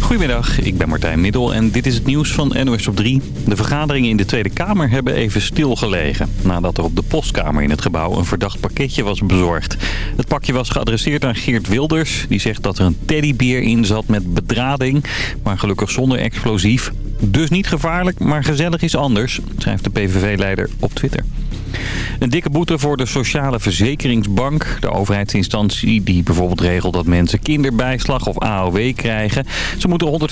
Goedemiddag, ik ben Martijn Middel en dit is het nieuws van NOS op 3. De vergaderingen in de Tweede Kamer hebben even stilgelegen... nadat er op de postkamer in het gebouw een verdacht pakketje was bezorgd. Het pakje was geadresseerd aan Geert Wilders. Die zegt dat er een teddybeer in zat met bedrading, maar gelukkig zonder explosief. Dus niet gevaarlijk, maar gezellig is anders, schrijft de PVV-leider op Twitter. Een dikke boete voor de Sociale Verzekeringsbank. De overheidsinstantie die bijvoorbeeld regelt dat mensen kinderbijslag of AOW krijgen. Ze moeten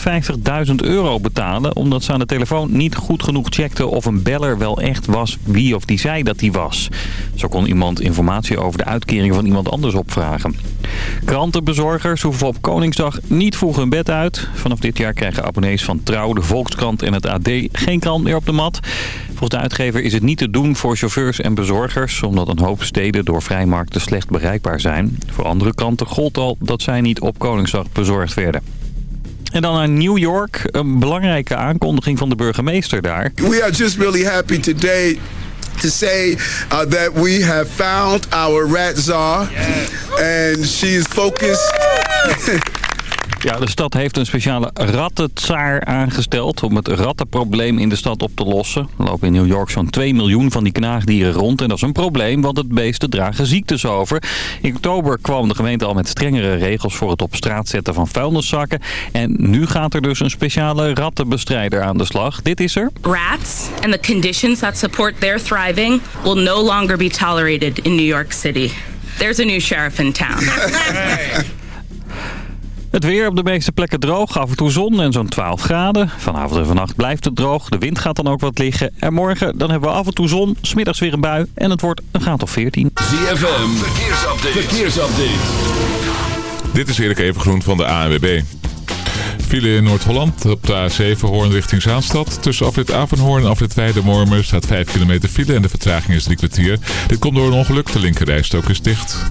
150.000 euro betalen omdat ze aan de telefoon niet goed genoeg checkten of een beller wel echt was wie of die zei dat die was. Zo kon iemand informatie over de uitkering van iemand anders opvragen. Krantenbezorgers hoeven op Koningsdag niet vroeg hun bed uit. Vanaf dit jaar krijgen abonnees van Trouw, de Volkskrant en het AD geen krant meer op de mat. Volgens de uitgever is het niet te doen voor chauffeurs en bezorgers... omdat een hoop steden door vrijmarkten slecht bereikbaar zijn. Voor andere kranten gold al dat zij niet op Koningsdag bezorgd werden. En dan naar New York. Een belangrijke aankondiging van de burgemeester daar. We are just really happy today to say uh, that we have found our rat czar. And she is focused... Ja, de stad heeft een speciale rattentsaar aangesteld om het rattenprobleem in de stad op te lossen. Er lopen in New York zo'n 2 miljoen van die knaagdieren rond en dat is een probleem, want het beesten dragen ziektes over. In oktober kwam de gemeente al met strengere regels voor het op straat zetten van vuilniszakken. En nu gaat er dus een speciale rattenbestrijder aan de slag. Dit is er. Rats and the conditions that support their thriving will no longer be tolerated in New York City. There's a new sheriff in town. Het weer op de meeste plekken droog, af en toe zon en zo'n 12 graden. Vanavond en vannacht blijft het droog, de wind gaat dan ook wat liggen. En morgen dan hebben we af en toe zon, smiddags weer een bui en het wordt een graad of 14. ZFM, verkeersupdate. verkeersupdate. Dit is Erik Evengroen van de ANWB. File in Noord-Holland op de A7 Hoorn richting Zaanstad. Tussen afrit Avenhoorn en afrit Weidemormer staat 5 kilometer file en de vertraging is drie kwartier. Dit komt door een ongeluk, de linkerrijstok is dicht.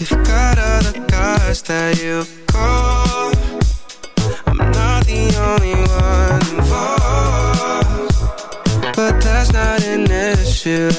You've got other guys that you call I'm not the only one involved. But that's not an issue.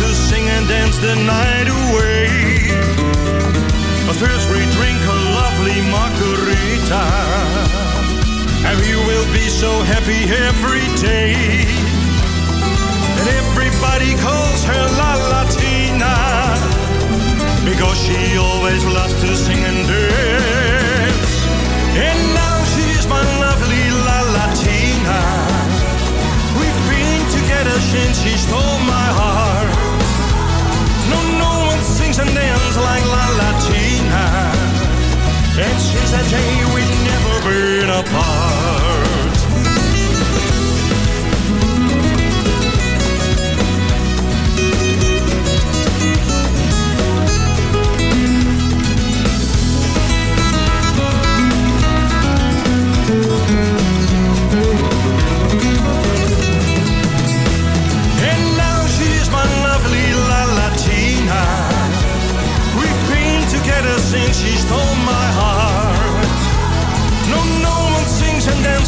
To sing and dance the night away. But first we drink a lovely margarita, and we will be so happy every day. And everybody calls her La Latina, because she always loves to sing and dance. And now she's my lovely La Latina. We've been together since she stole my heart. Dances like La Latina. And since that day we've never been apart.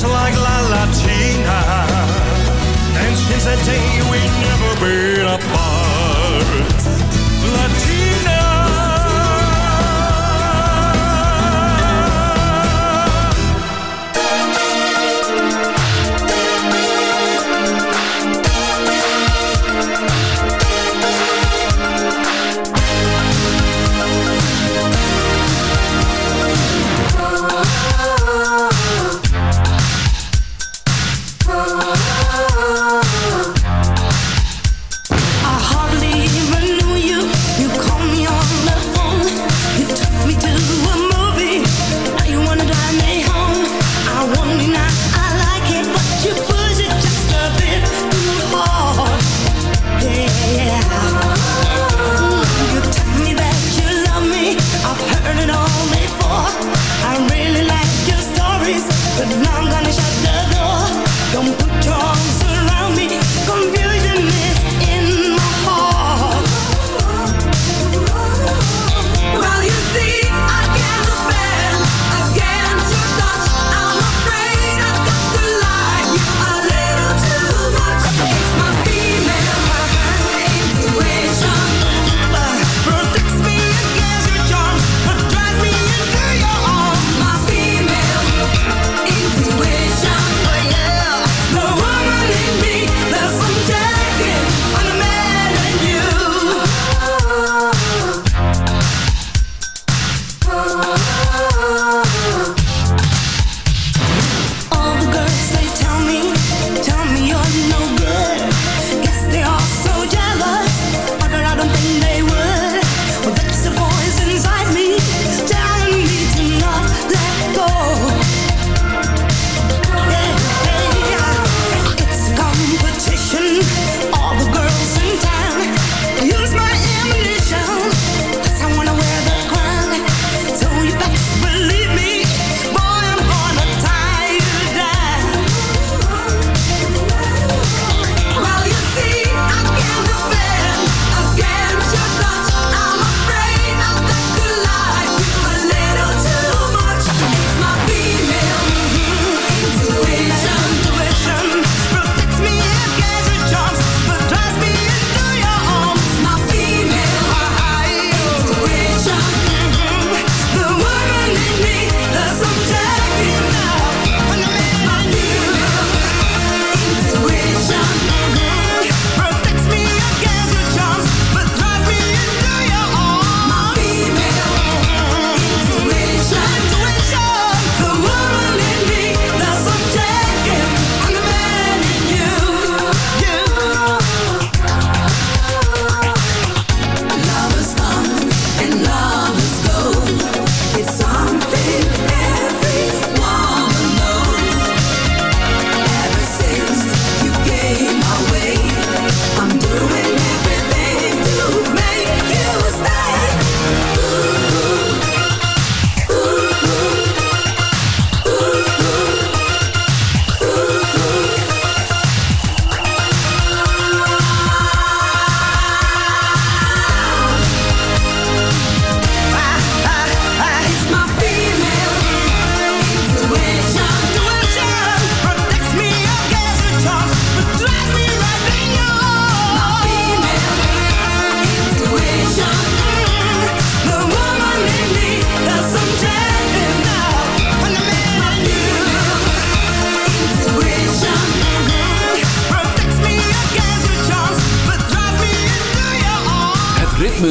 just like La Latina. And since that day, we've never been apart.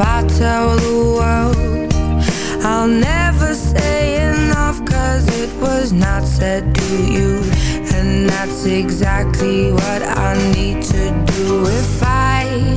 I tell the world I'll never say enough Cause it was not said to you. And that's exactly what I need to do. If I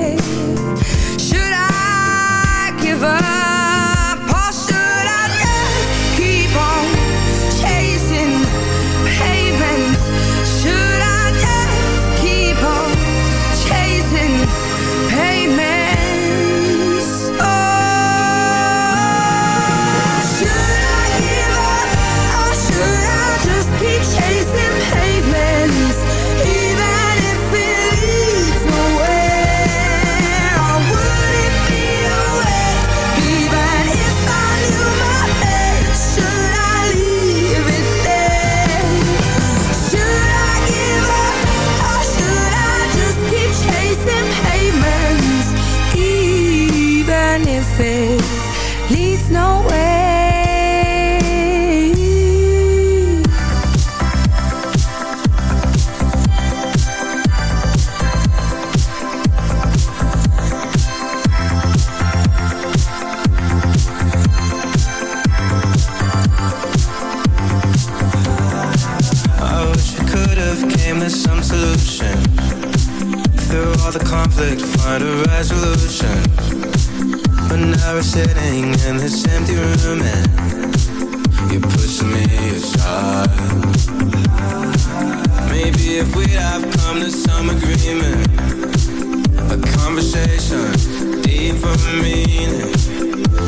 resolutions But now we're sitting in this empty room And you're pushing me aside. Maybe if we'd have come to some agreement A conversation deep for meaning.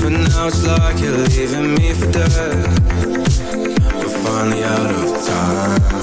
But now it's like you're leaving me for dead We're finally out of time.